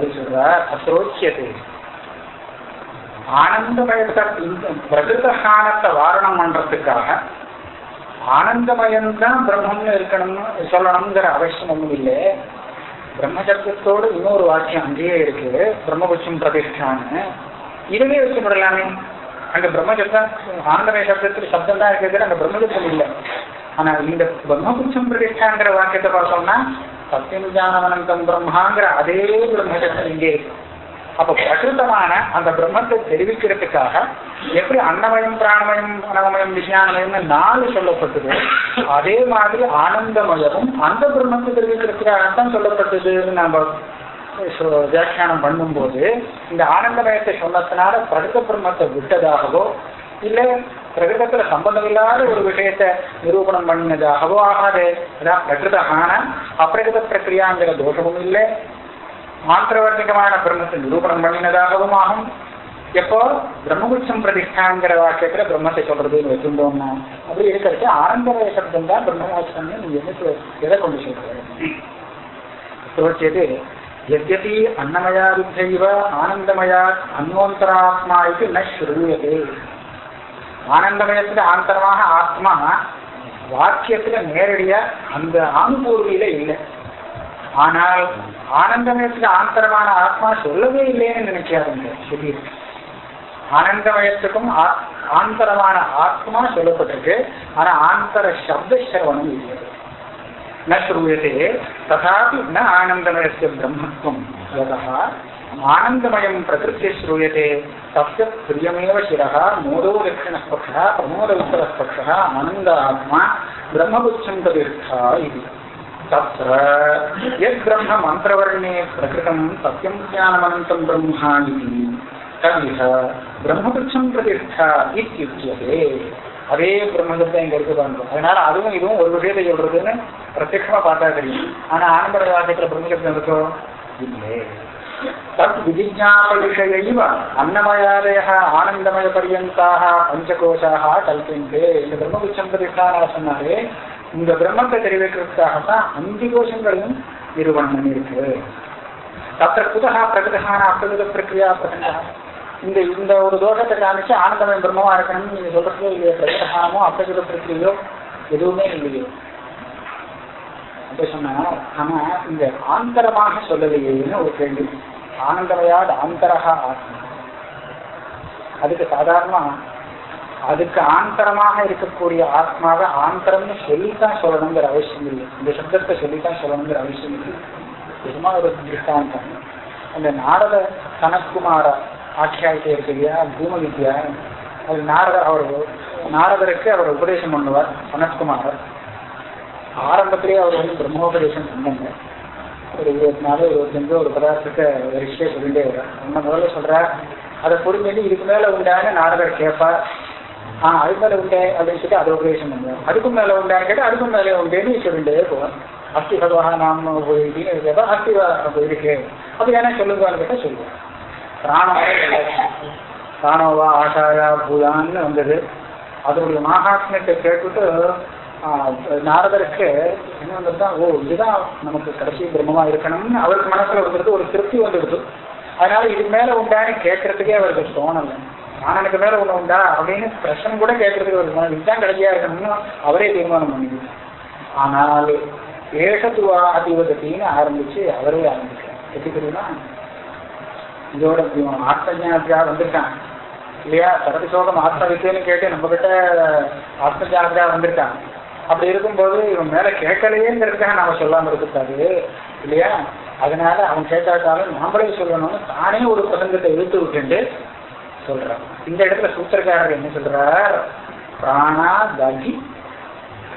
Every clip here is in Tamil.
பதில் சொல்றார் அசோச்சியது ஆனந்தமயத்தை இந்த வாரணம் பண்றதுக்காக ஆனந்தமயம்தான் பிரம்மம்னு இருக்கணும்னு சொல்லணுங்கிற அவசியம் ஒண்ணும் இல்லை. பிரம்மசப்தத்தோடு இன்னொரு வாக்கியம் அங்கேயே இருக்கு. பிரம்மபுட்சம் பிரதிஷ்டான்னு. இதுவே வச்சுப்படலாமே அங்க பிரம்மசப்தம் ஆனந்தமய சப்தத்துக்கு சப்தம் தான் இருக்குது அங்க பிரம்மசப்தம் இல்லை. ஆனா இந்த பிரம்மபுட்சம் பிரதிஷ்டாங்கிற வாக்கியத்தை பார்த்தோம்னா சத்தியம் ஜானவனந்தம் பிரம்மாங்கிற அதே பிரம்மசப்தம் இங்கே இருக்கு அப்ப பிரகிருதமான அந்த பிரம்மத்தை தெரிவிக்கிறதுக்காக எப்படி அன்னமயம் பிராணமயம் அனவமயம் விஜயானமயம்னு நாலு சொல்லப்பட்டது அதே மாதிரி ஆனந்தமயமும் அந்த பிரம்மத்தை தெரிவிக்கிறதுக்காக தான் சொல்லப்பட்டதுன்னு நம்ம வியாக்கியானம் பண்ணும்போது இந்த ஆனந்தமயத்தை சொன்னதுனால பிரகிருத பிரம்மத்தை விட்டதாகவோ இல்லை பிரகிருதத்துல சம்பந்தம் இல்லாத ஒரு விஷயத்தை நிரூபணம் பண்ணினதாகவோ ஆகாது அதான் பிரகிருத ஆன அப்பிரகிருத பிரக்கிரியாங்கிற தோஷமும் இல்லை மாத்திரவர்த்திகமான பிரம்மத்தை நிரூபணம் பண்ணினதாகவும் ஆகும் எப்போ பிரம்மபுட்சம் பிரதிஷ்டாங்கிற வாக்கியத்துல பிரம்மத்தை சொல்றதுன்னு வச்சிருந்தோம்னா அப்படி இருக்கிறது ஆனந்தமய சப்தம் தான் பிரம்மவாசம் நீங்க என்ன எதை கொண்டு சொல்றது சோச்சியது यद्यपि अन्नमयादिभ्यैव ஆனந்தமயாத் அன்வோந்தராத்மா இது ந ஸ்ரூயதே ஆனந்தமயத்துல ஆந்தரமாக ஆத்மா வாக்கியத்துல நேரடியா அந்த ஆணுபூர்வியில இல்லை. ஆனால் ஆனந்தமயத்துல ஆந்தரமான ஆத்மா சொல்லவே இல்லைன்னு நினைக்காதுங்க. சொல்லியிருக்கு ஆனந்தமயத்துக்கும் ஆந்தரமான ஆத்மா சொல்லப்பட்டிருக்கு. ஆனா ஆந்தர சப்த சிரவணம் இல்லை. நூயத்தை தாபி ந ஆனந்தமயசிய பிரம்மத்துவம் ब्रह्मत्वं यतः आनन्दमयं प्रकृत्य श्रूयते तस्य प्रियमेव शिरः मोदो दक्षिणः पक्षः प्रमोद उत्तरः पक्षः आनन्द आत्मा ब्रह्मपुच्छं तदीर्था इति तत्र यद्ब्रह्म मन्त्रवर्णे प्रकृतं सत्यं ज्ञानमनन्तं ब्रह्मा इति तदिह ब्रह्मपुच्छं प्रतिष्ठा इत्युच्यते அதே பிரம்மசப்தம் இங்க இருக்கு பாருங்க அதனால அதுவும் இதுவும் ஒரு விஷயத்தை சொல்றதுன்னு பிரத்யட்சமா பார்த்தா தெரியும் ஆனா ஆனந்த வாக்கியத்துல பிரம்மசப்தம் இருக்கோ இல்லை தத் விஜிஜாப விஷயைவ அன்னமயாதய ஆனந்தமய பரியந்தாக பஞ்சகோஷாக கல்பிந்து இந்த பிரம்மபுச்சம் பிரதிஷ்டான சொன்னாரு இந்த பிரம்மத்தை தெரிவிக்கிறதுக்காகத்தான் அஞ்சு கோஷங்களையும் நிறுவனம் இருக்கு தத்த குதகா பிரகதகான அப்பிரகத பிரக்ரியா பிரகண்டா இந்த இந்த ஒரு தோஷத்தை காமிச்சு ஆனந்தமய பிரம்மமா இருக்கணும்னு நீங்க சொல்றது இல்லையோ பிரகதகானமோ அப்பிரகத பிரக்ரியோ எதுவுமே இல்லையோ. இப்ப சொன்னா ஆனா இந்த ஆந்தரமாக சொல்லலையேன்னு ஒரு கேள்வி. ஆனந்தமயாத் ஆந்தரகா ஆத்மா. அதுக்கு சாதாரணமா அதுக்கு ஆந்தரமாக இருக்கக்கூடிய ஆத்மாவை ஆந்தரம்னு சொல்லித்தான் சொல்லணுங்கிற அவசியம் இல்லை. இந்த சப்தத்தை சொல்லித்தான் சொல்லணுங்கிற அவசியம் இல்லை. சும்மா ஒரு திருஷ்டாந்தம். அந்த நாரத சனத்குமார ஆட்சியாயத்தை இருக்கு இல்லையா? பூம வித்யா அது நாரத அவர் நாரதருக்கு அவர் உபதேசம் பண்ணுவார் சனத்குமாரர். ஆரம்பத்திலேயே அவர் வந்து பிரம்மோபதேசம் பண்ணாங்க. ஒரு இருபத்தி நாலு இருபத்தஞ்சு ஒரு பதார்த்தத்தை வரிசையே சொல்லிட்டே வர்றார். நம்ம முதல்ல சொல்றார் அதை புரிஞ்சுட்டு இதுக்கு மேல உண்டான நாரதர் கேட்பார் ஆ அதுக்கு மேல உண்டே அப்படின்னு சொல்லிட்டு அது உபதேசம் பண்ணுவோம் அதுக்கும் மேல உண்டான்னு கேட்டால் அதுக்கும் மேலே உண்டேன்னு சொல்லிட்டே போவார். அஸ்தி பகவான் நாம போயிட்டீங்கன்னு கேட்டா அஸ்தி போயிருக்கு அப்படி ஏன்னா சொல்லுங்கன்னு கேட்டால் சொல்லுவோம் பிராணவா பிராணவா ஆஷாயா பூதான்னு வந்தது. அதோடைய மகாத்மியத்தை கேட்டுட்டு நாரதருக்கு என்ன வந்ததுதான் ஓ இதுதான் நமக்கு கடைசி பிரம்மமா இருக்கணும்னு அவருக்கு மனசுல வந்துடுது ஒரு திருப்தி வந்துடுது. அதனால இதுக்கு மேல உண்டான்னு கேட்கறதுக்கே அவருக்கு தோணலை. எனக்கு மேல ஒண்ணு உண்டா அப்படின்னு பிரச்சனை கூட கேட்கறதுக்கு ஒரு மனம் இதுதான் கடைசியா இருக்கணும்னு அவரே தீர்மானம் பண்ணிடுது ஆனால் ஏஷத்துவா அதிபதத்தின்னு ஆரம்பிச்சு அவரே ஆரம்பிச்சார் எப்படி தெரியுமா? இதோட இவன் ஆத்மஜானத்தியா வந்திருக்கான். இல்லையா? சரதிசோகம் ஆத்ம வித்தியன்னு கேட்டு நம்ம கிட்ட ஆத்மஜானத்தியா வந்திருக்கான். அப்படி இருக்கும்போது இவன் மேல கேட்கலையேங்கிறதுக்காக நாம சொல்லாம இருக்கக்கூடாது இல்லையா? அதனால அவன் கேட்டாட்டாலும் நாமளே சொல்லணும்னு தானே ஒரு பிரசங்கத்தை இழுத்து விட்டுண்டு சொல்றான். இந்த இடத்துல சூத்திரக்காரர் என்ன சொல்றார்? பிராணா தகி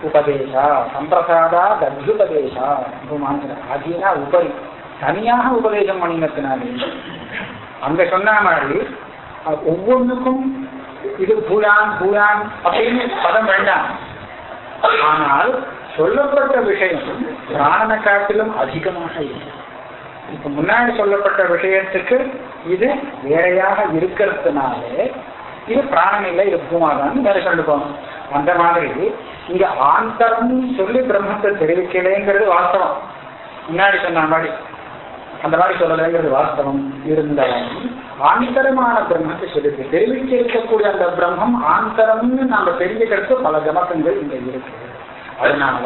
உபதேசா சம்பிரசாதா தத்யுபதேசா அதினா உபரி. தனியாக உபதேசம் பண்ணினத்தினாலே. அங்க சொன்ன மாதிரி ஒவ்வொன்றுக்கும் இது பூயான் பூயான் அப்படின்னு பதம் வேண்டாம். ஆனால் சொல்லப்பட்ட விஷயம் பிராணனை காட்டிலும் அதிகமாக இல்லை. இப்ப முன்னாடி சொல்லப்பட்ட விஷயத்துக்கு இது வேறையாக இருக்கிறதுனாலே இது பிராணன் இல்லை இது பூமாதான் வேற சொல்லுவோம். அந்த மாதிரி இங்க ஆந்தரம் சொல்லி பிரம்மத்தை தெரிவிக்கலைங்கிறது வாஸ்தவம். முன்னாடி சொன்ன மாதிரி அந்த மாதிரி சொல்லலைங்கிறது வாஸ்தவம். இருந்தாலும் ஆந்தரமான பிரம்மத்தை சொல்லியிருக்கு. தெரிவிக்க இருக்கக்கூடிய அந்த பிரம்மம் ஆந்தரம்னு நாம தெரிஞ்சுக்கிறதுக்கு பல கமக்கங்கள் இங்க இருக்கு. அதனால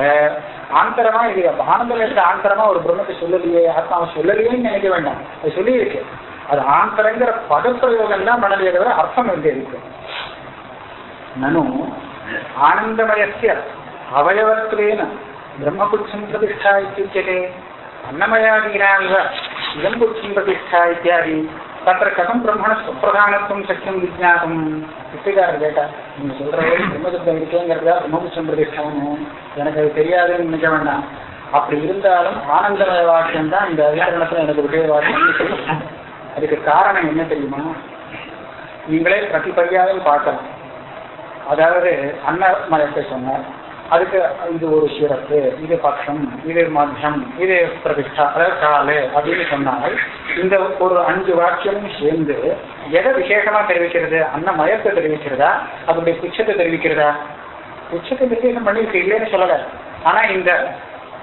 ஆந்தரமா இது ஆனந்தம் இருக்கிற ஆந்தரமா ஒரு பிரம்மத்தை சொல்லலையே ஆத்மாவை சொல்லலையேன்னு நினைக்க வேண்டாம். அது சொல்லியிருக்கு. அது ஆந்தரங்கிற பதப்பிரயோகம் தான் மனதிலே அர்த்தம் வந்து இருக்கு. நனு ஆனந்தமயசிய அவயவத்வேன பிரம்மபுட்சம் பிரதிஷ்டா இத்தியுச்சதே அன்னமயாதீனாக இளம்புட்சம் பிரதிஷ்டா இத்தியாதி. தற்ற கதம் பிரம்மண சுப்பிரதானத்துவம் சக்கியம் விஜயாதம் பிச்சைக்காரர் கேட்டார். நீங்க சொல்ற பிரம்மசப்தம் இருக்கேங்கிறதா பிரம்மபுஷம் பிரதிஷ்டானம்? எனக்கு அது தெரியாதுன்னு நினைக்க வேண்டாம். அப்படி இருந்தாலும் ஆனந்தமய வாக்கியம் தான் இந்த அதிகரணத்துல எனக்கு விஜய வாக்கியம் அதுக்கு காரணம் என்ன தெரியுமா? நீங்களே பிரதிபதியாவே பார்க்கலாம். அதாவது அண்ணா அன்னமயத்தை சொன்னார் அதுக்கு இது ஒரு சிறப்பு. இது பட்சம் இது மத்தியம் இது பிரதிஷ்டா அதாவது காலு அப்படின்னு சொன்னால் இந்த ஒரு அஞ்சு வாக்கியமும் சேர்ந்து எதை விசேஷமா தெரிவிக்கிறது? அன்னமயத்தை தெரிவிக்கிறதா? அதனுடைய புச்சத்தை தெரிவிக்கிறதா? புச்சத்தை விசேஷம் பண்ணிருக்கு இல்லைன்னு சொல்லல. ஆனா இந்த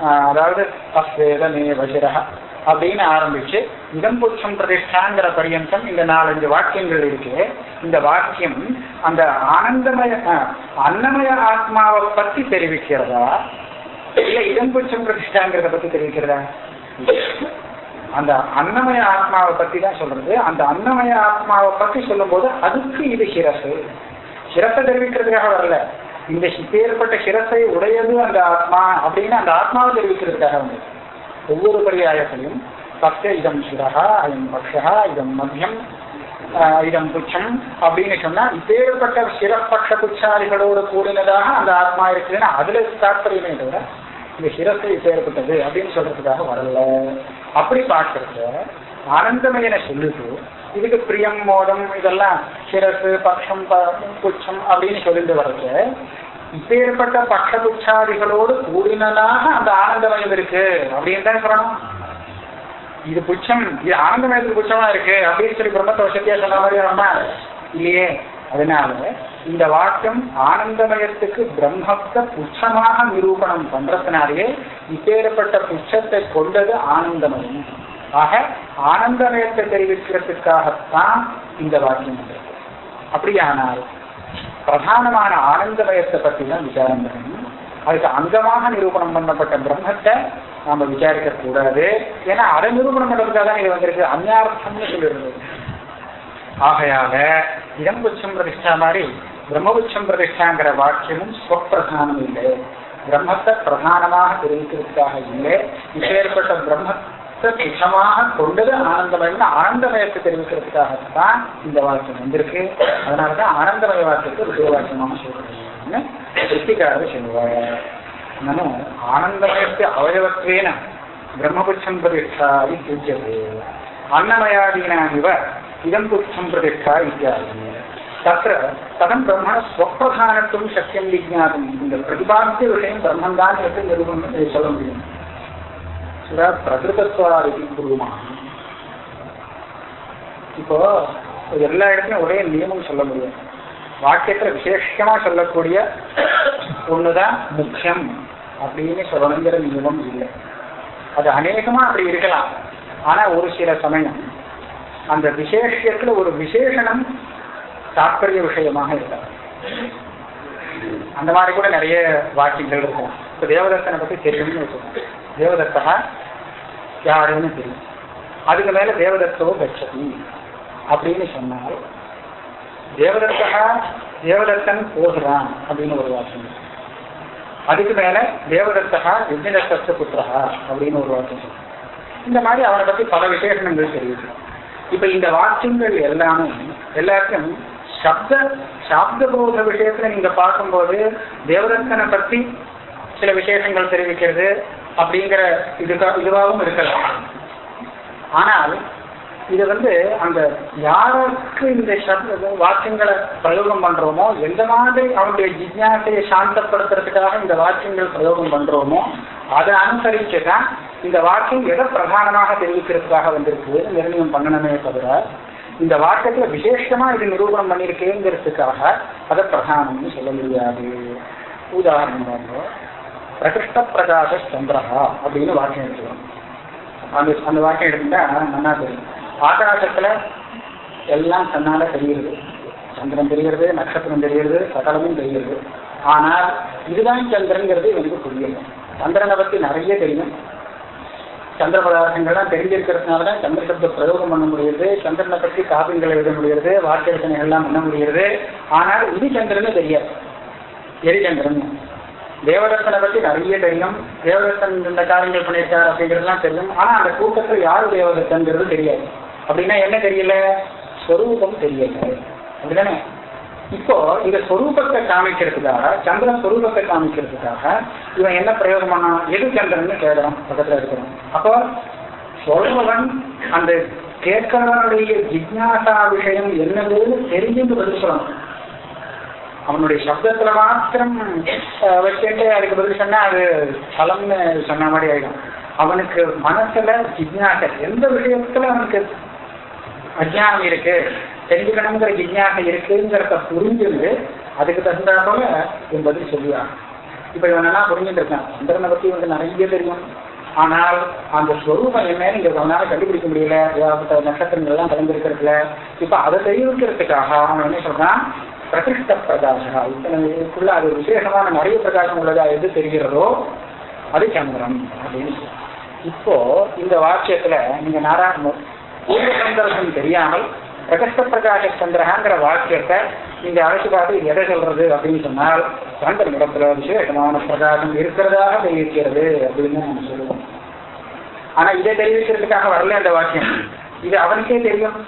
ஆஹ், அதாவது அஸ்வேதமே வஜிரா அப்படின்னு ஆரம்பிச்சு இடம்புச்சம் பிரதிஷ்டாங்கிற பரியந்தம் இந்த நாலஞ்சு வாக்கியங்கள் இருக்கு. இந்த வாக்கியம் அந்த ஆனந்தமய ஆஹ், அன்னமய ஆத்மாவை பத்தி தெரிவிக்கிறதா? இல்ல இடம்புச்சம் பிரதிஷ்டாங்கிறத பத்தி தெரிவிக்கிறதா? அந்த அன்னமய ஆத்மாவை பத்தி தான் சொல்றது. அந்த அன்னமய ஆத்மாவை பத்தி சொல்லும்போது அதுக்கு இது சிரசு சிரத்தை தெரிவிக்கிறதுக்காக வரல. இந்த ஏற்பட்ட சிரசை உடையது அந்த ஆத்மா அப்படின்னு அந்த ஆத்மாவை தெரிவிக்கிறதுக்காக வந்து ஒவ்வொரு பரியாயத்திலையும் பக்த இதம் சுரகா இதம் பக்ஷா இதம் மத்தியம் இடம் இதம் புச்சம் அப்படின்னு சொன்னா இப்பேற்பட்ட சிரப்பட்ச புச்சாரிகளோடு கூடினதாக அந்த ஆத்மா இருக்குதுன்னா அதுல தாற்பயமே தவிர இந்த சிரசு இப்பேற்பட்டது அப்படின்னு சொல்றதுக்காக வரல. அப்படி பார்க்கறத ஆனந்தமயனை சொல்லுது. இதுக்கு பிரியம் மோதம் இதெல்லாம் சிரசு பக்ஷம் ப- புச்சம் அப்படின்னு சொல்லிட்டு வர்றது இப்பேற்பட்ட பக்ஷபுச்சாதிகளோடு கூடினதாக அந்த ஆனந்தமயம் இருக்கு. அப்படின்னு தான் சொல்லணும். இது புச்சம் இது ஆனந்தமயத்துக்கு புச்சமா இருக்கு. அப்படின்னு சொல்லி பிரம்மத்தை வசதியா சொன்ன மாதிரி நம்ம இல்லையே. அதனால இந்த வாக்கியம் ஆனந்தமயத்துக்கு பிரம்மத்தை புச்சமாக நிரூபணம் பண்றதுனாலேயே இப்பேற்பட்ட புச்சத்தை கொண்டது ஆனந்தமயம் ஆக ஆனந்தமயத்தை தெரிவிக்கிறதுக்காகத்தான் இந்த வாக்கியம் வந்திருக்கு அப்படியானால் பிரதானமான ஆனந்தமயத்தை பற்றி தான் விசாரம் பண்ணணும். அதுக்கு அங்கமாக நிரூபணம் பண்ணப்பட்ட பிரம்மத்தை நாம விசாரிக்க கூடாது. ஏன்னா அதை நிரூபணம் பண்ணுறதுக்காக தான் இது வந்திருக்கு. அந்யார்த்தம்னு சொல்லியிருந்தது ஆகையால இடம்புச்சம் பிரதிஷ்டா மாதிரி பிரம்மபுச்சம் பிரதிஷ்டாங்கிற வாக்கியமும் ஸ்வப்பிரதானம் இல்லை. பிரம்மத்தை பிரதானமாக தெரிவிக்கிறதுக்காக இல்லை. இப்பேற்பட்ட மனசை சுத்தமாக கொண்டது ஆனந்தமயம்னு ஆனந்தமயத்தை தெரிவிக்கிறதுக்காகத்தான் இந்த வாக்கியம் வந்திருக்கு. அதனாலதான் ஆனந்தமய வாக்கியத்தை ருசிக வாக்கியமாக சொல்றேன்னு திருப்திக்காரர் சொல்லுவாங்க நம்ம ஆனந்தமயத்தை அவயவத்வேன பிரம்மபுச்சம் பிரதிஷ்டா இத்தியுஜ்யதே அன்னமயாதீனாமிவ இதம் புச்சம் பிரதிஷ்டா இத்தியாதி தத்திர கதம் பிரம்மண ஸ்வப்பிரதானத்துவம் சத்தியம் விஜாதம் இந்த பிரதிபாத்திய விஷயம் பிரம்மன் சொல்ல முடியும். சில பிரகிருதத்வாரிக்கு குருமா இப்போ எல்லா இடத்துலையும் ஒரே நியமம் சொல்ல முடியும் வாக்கியத்துல விசேஷமா சொல்லக்கூடிய ஒண்ணுதான் முக்கியம் அப்படின்னு சொல்லணுங்கிற நியமம் இல்லை. அது அநேகமா அப்படி இருக்கலாம். ஆனா ஒரு சில சமயம் அந்த விசேஷத்துல ஒரு விசேஷனம் தாற்பரிய விஷயமாக இருக்கலாம் அந்த மாதிரி கூட நிறைய வாக்கியங்கள் இருக்கும். இப்போ தேவதத்தனை பற்றி தெரியும்னு வச்சுக்கோங்க தேவதத்தா யாருன்னு தெரியும் அதுக்கு மேலே தேவதத்தோ கட்சதி அப்படின்னு சொன்னால் தேவதத்தா தேவதத்தன் போகிறான் அப்படின்னு ஒரு வாக்கியம் அதுக்கு மேலே தேவதத்தா விஜயதத்த புத்திரா அப்படின்னு ஒரு வாக்கியம் இந்த மாதிரி அவனை பற்றி பல விசேஷங்கள் தெரியுது இப்போ இந்த வாக்கியங்கள் எல்லாமே எல்லாருக்கும் சப்த சாப்த போத விஷயத்துல நீங்க பார்க்கும்போது தேவதத்தனை பத்தி சில விசேஷங்கள் தெரிவிக்கிறது அப்படிங்கிற இதுக்கா இதுவாகவும் இருக்கலாம். ஆனால் இது வந்து அந்த யாருக்கு இந்த வாக்கியங்களை பிரயோகம் பண்றோமோ எந்த மாதிரி அவனுடைய ஜிஜாசையை சாந்தப்படுத்துறதுக்காக இந்த வாக்கியங்கள் பிரயோகம் பண்றோமோ அதை அனுசரிச்சு தான் இந்த வாக்கியம் எதை பிரதானமாக தெரிவிக்கிறதுக்காக வந்திருக்கு நிர்ணயம் பண்ணணுமே தவிர இந்த வாக்கியத்துல விசேஷமா இது நிரூபணம் பண்ணியிருக்கேங்கிறதுக்காக அதை பிரதானம்னு சொல்ல முடியாது. உதாரணம் பிரகிருஷ்ட பிரகாச சந்திரஹா அப்படின்னு வாக்கியம் எடுத்துக்கணும். அந்த அந்த வாக்கியம் எடுத்துட்டா நல்லா தெரியும் ஆகாசத்துல எல்லாம் தன்னால தெரிகிறது. சந்திரன் தெரிகிறது நட்சத்திரம் தெரிகிறது சகலமும் தெரிகிறது. ஆனால் இதுதான் சந்திரன்கிறது எனக்கு புரியல சந்திரனை பத்தி நிறைய தெரியும். சந்திர பதார்த்தங்கள்லாம் தெரிஞ்சிருக்கிறதுனால தான் சந்திர சப்த பிரயோகம் பண்ண முடியுது சந்திரனை பற்றி காப்பியங்கள் எழுத முடிகிறது வாக்கிய எல்லாம் பண்ண முடிகிறது ஆனால் இது சந்திரன்னு தெரியாது. எரிச்சந்திரன். தேவதத்தனை பத்தி நிறைய தெரியும். தேவதத்தன் இந்த காரியங்கள் பண்ணியிருக்காரு அப்படிங்கிறதுலாம் தெரியும். ஆனா அந்த கூட்டத்தில் யாரு தேவதத்தன்கிறது தெரியாது. அப்படின்னா என்ன தெரியல? ஸ்வரூபம் தெரியல. அப்படிதானே? இப்போ இந்த ஸ்வரூபத்தை காமிக்கிறதுக்காக சந்திரன் ஸ்வரூபத்தை காமிக்கிறதுக்காக இவன் என்ன பிரயோகம் பண்ணா எது சந்திரன் கேட்கறான் பக்கத்துல இருக்கிறான். அப்போ சொல்பவன் அந்த கேட்கிறவனுடைய ஜிக்னாசா விஷயம் என்னதுன்னு தெரிஞ்சுன்னு பதில் சொல்லணும். அவனுடைய சப்தத்துல மாத்திரம் வச்சுட்டு அதுக்கு பதில் சொன்னா அது பலம்னு சொன்ன மாதிரி ஆயிடும். அவனுக்கு மனசுல ஜிக்னாசை எந்த விஷயத்துல அவனுக்கு அஜ்ஞானம் இருக்கு தெரிஞ்சுக்கணுங்கிற ஜிக்ஞாசை இருக்குங்கிறத புரிஞ்சுண்டு அதுக்கு தகுந்தா போல இவன் பதில் சொல்லுவான். இப்ப இவன் நல்லா புரிஞ்சுட்டு இருக்கான். சந்திரனை பத்தி இவனுக்கு நிறைய தெரியும். ஆனால் அந்த ஸ்வரூபம் என்னன்னு இங்க அவனால கண்டுபிடிக்க முடியல. ஏகப்பட்ட நட்சத்திரங்கள் எல்லாம் கலந்துருக்கிறதுல. இப்ப அதை தெரிவிக்கிறதுக்காக அவன் என்ன சொல்றான்? பிரகிருஷ்ட பிரகாசா இத்தனைக்குள்ள அது விசேஷமான நிறைய பிரகாசம் உள்ளதா எது தெரிகிறதோ அது சந்திரன் அப்படின்னு இப்போ இந்த வாக்கியத்துல நீங்க நாராயண பூர்வ சந்திரசன் தெரியாமல் பிரகஷ்ட பிரகாச சந்திரகாங்கிற வாக்கியத்தை நீங்க அழைச்சு பார்த்து எதை சொல்றது அப்படின்னு சொன்னால் சந்திரன் இடத்துல விசேஷமான பிரகாசம் இருக்கிறதாக தெரிவிக்கிறது அப்படின்னு நம்ம சொல்லுவோம். ஆனா இதை தெரிவிக்கிறதுக்காக வரல அந்த வாக்கியம். இது அவனுக்கே தெரியும்.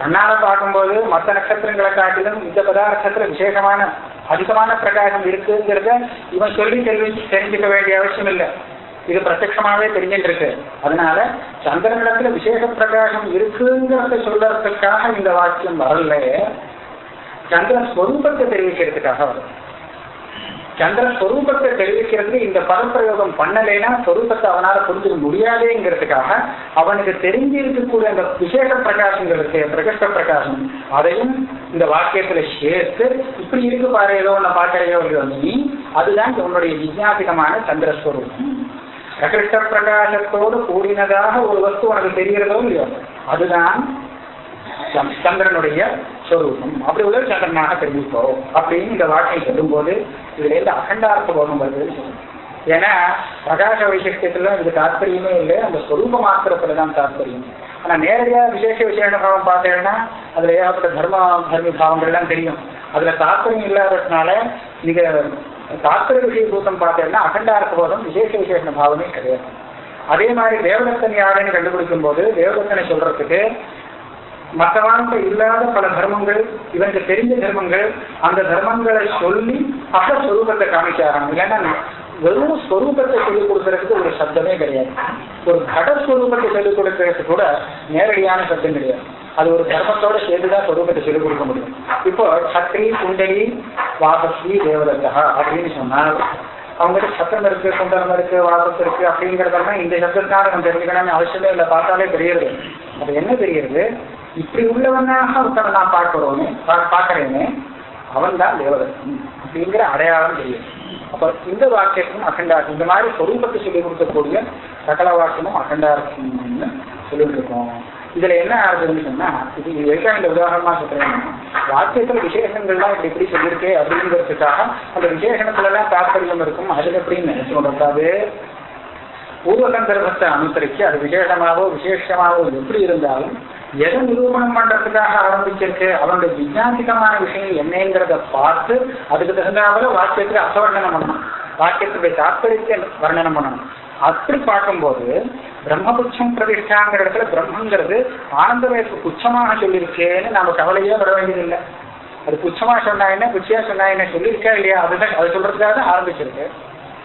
கண்ணால பார்க்கும்போது மற்ற நட்சத்திரங்களை காட்டிலும் இந்த பதார்த்தத்துல விசேஷமான அதிகமான பிரகாசம் இருக்குங்கிறத இவன் சொல்லி தெரிவி தெரிஞ்சுக்க வேண்டிய அவசியம் இல்லை. இது பிரத்யமாவே தெரிஞ்சுட்டு இருக்கு அதனால சந்திரனிடத்துல விசேஷ பிரகாசம் இருக்குங்கிறத சொல்றதுக்காக இந்த வாக்கியம் வரல. சந்திரன் ஸ்வரூபத்தை தெரிவிக்கிறதுக்காக வரும் சந்திரன் ஸ்வரூபத்தை தெரிவிக்கிறதுக்கு இந்த பதப்பிரயோகம் பண்ணலைன்னா ஸ்வரூபத்தை அவனால புரிஞ்சுக்க முடியாதேங்கிறதுக்காக அவனுக்கு தெரிஞ்சு இருக்கக்கூடிய அந்த விசேஷ பிரகாசங்கள் பிரகஷ்ட பிரகாசம் அதையும் இந்த வாக்கியத்துல சேர்த்து இப்படி இருக்கு பாரு ஏதோ ஒண்ணு பார்க்கறையோ நீ அதுதான் உன்னுடைய விஜயாபிகமான சந்திரஸ்வரூபம் பிரகிருஷ்ட பிரகாசத்தோடு கூடினதாக ஒரு வஸ்து உனக்கு தெரிகிறதோ இல்லையோ அதுதான் சந்திரனுடைய ஸ்வரூபம் அப்படி உள்ள சந்திரனாக தெரிவிப்போ அப்படின்னு இந்த வார்த்தை சொல்லும்போது இதுல இருந்து அகண்டார்த்த போகம் வருது ஏன்னா பிரகாச வைசிஷ்டத்துல இது தாற்பயமே இல்லை. அந்த ஸ்வரூப மாத்திரத்துல தான் தாற்பயம் ஆனா நேரடியா விசேஷ விசேஷ பாவம் பார்த்தேன்னா அதுல ஏகப்பட்ட தர்ம தர்மி பாவங்கள்லாம் தெரியும். அதுல தாற்பயம் இல்லாததுனால நீங்க தாத்திர விஷய பூத்தம் பார்த்தேன்னா அகண்டார்த்த போதம் விசேஷ விசேஷ பாவமே கிடையாது. அதே மாதிரி தேவதத்தன் யாருன்னு கண்டுபிடிக்கும் போது தேவதத்தனை சொல்றதுக்கு மற்றவாழ்ந்த இல்லாத பல தர்மங்கள் இவங்க தெரிஞ்ச தர்மங்கள் அந்த தர்மங்களை சொல்லி அப்ப ஸ்வரூபத்தை காமிக்க ஆரம்பிங்க ஏன்னா வெறும் ஸ்வரூபத்தை சொல்லிக் கொடுக்கறதுக்கு ஒரு சப்தமே கிடையாது. ஒரு கட ஸ்வரூபத்தை சொல்லிக் கொடுக்கறதுக்கு கூட நேரடியான சப்தம் கிடையாது. அது ஒரு தர்மத்தோட சேர்த்துதான் ஸ்வரூபத்தை சொல்லிக் கொடுக்க முடியும். இப்போ சத்ரி குண்டலி வாபஸ்ரீ தேவதத்தா அப்படின்னு சொன்னால் அவங்ககிட்ட சத்தம் இருக்கு குண்டலம் இருக்கு வாசம் இருக்கு அப்படிங்கிறதெல்லாம் இந்த சப்தத்தினால நம்ம தெரிஞ்சுக்கணும்னு அவசியமே இல்லை. பார்த்தாலே தெரியுது அது என்ன தெரியுது இப்படி உள்ளவனாக ஒருத்தனை நான் பார்க்கிறோனே பா- பார்க்கிறேனே அவன் தான் தேவதன் அப்படிங்கிற அடையாளம் தெரியும். அப்ப இந்த வாக்கியத்தும் அகண்டார்த்தம் இந்த மாதிரி சொரூபத்தை சொல்லிக் கொடுக்கக்கூடிய சகல வாக்கியமும் அகண்டார்த்தம்னு சொல்லிட்டு இருக்கோம். இதுல என்ன ஆகுதுன்னு சொன்னா இது எதுக்காக இந்த உதாரணமா சொல்றேன்னா வாக்கியத்துல விசேஷங்கள்லாம் இப்படி இப்படி சொல்லியிருக்கே அப்படிங்கிறதுக்காக அந்த விசேஷணத்துல எல்லாம் தாற்பயம் இருக்கும். அதுல எப்படின்னு சொல்லக்கூடாது பூர்வ சந்தர்ப்பத்தை அனுசரிச்சு அது விசேஷமாவோ விசேஷமாவோ எப்படி இருந்தாலும் எதை நிரூபணம் பண்றதுக்காக ஆரம்பிச்சிருக்கு? அவனுடைய விஜயாந்திகமான விஷயம் என்னங்கிறத பார்த்து அதுக்கு தகுந்தாவில வாக்கியத்துக்கு அசவர்ணனம் பண்ணணும். வாக்கியத்துடைய தாற்பயத்தை வர்ணனம் பண்ணணும். அப்படி பார்க்கும்போது பிரம்மபுட்சம் பிரதிஷ்டாங்கிற இடத்துல பிரம்மங்கிறது ஆனந்த வயசு புச்சமாக சொல்லியிருக்கேன்னு நாம கவலையே வர வேண்டியதில்லை. அது புச்சமா சொன்னா என்ன புச்சியா சொன்னா என்ன சொல்லியிருக்கா இல்லையா? அதுதான் அது சொல்றதுக்காக தான் ஆரம்பிச்சிருக்கு.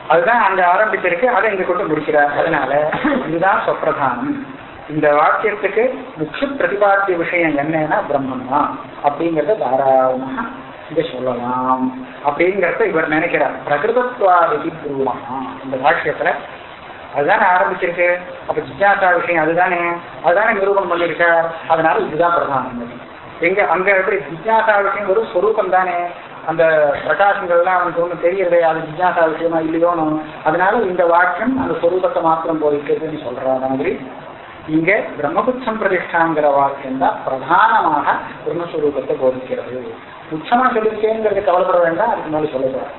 அதுதான் அங்க ஆரம்பிச்சிருக்கு. அதை இங்க கொண்டு முடிக்கிறார். அதனால இதுதான் சொப்பிரதானம். இந்த வாக்கியத்துக்கு முக்கிய பிரதிபாத்திய விஷயம் என்னன்னா பிரம்மன் தான் அப்படிங்கறத தாராளமாக இங்க சொல்லலாம். அப்படிங்கறத இவர் நினைக்கிறார். பிரகிருதத்வாதி பூர்வம் இந்த வாக்கியத்துல அதுதானே ஆரம்பிச்சிருக்கு. அப்ப ஜிஜாசா விஷயம் அதுதானே. அதுதானே நிரூபணம் பண்ணியிருக்கார். அதனால இதுதான் பிரதானம். எங்க அங்க எப்படி ஜிஜாசா விஷயம் ஒரு ஸ்வரூபம் தானே அந்த பிரகாசங்கள்லாம் அவனுக்கு ஒன்றும் தெரியறதே அது ஜிஜாசா விஷயமா இல்லையோன்னு. அதனால இந்த வாக்கியம் அந்த ஸ்வரூபத்தை மாத்திரம் போதிக்கிறதுன்னு சொல்ற மாதிரி இங்க பிரம்மபுத்தம் பிரதிஷ்டாங்கிற வாக்கியம் தான் பிரதானமாக பிரம்மஸ்வரூபத்தை போதிக்கிறது. உச்சமா சொல்லிருக்கேங்கிறது கவலைப்பட வேண்டாம் அதுக்கு மேலே சொல்லப்படுறேன்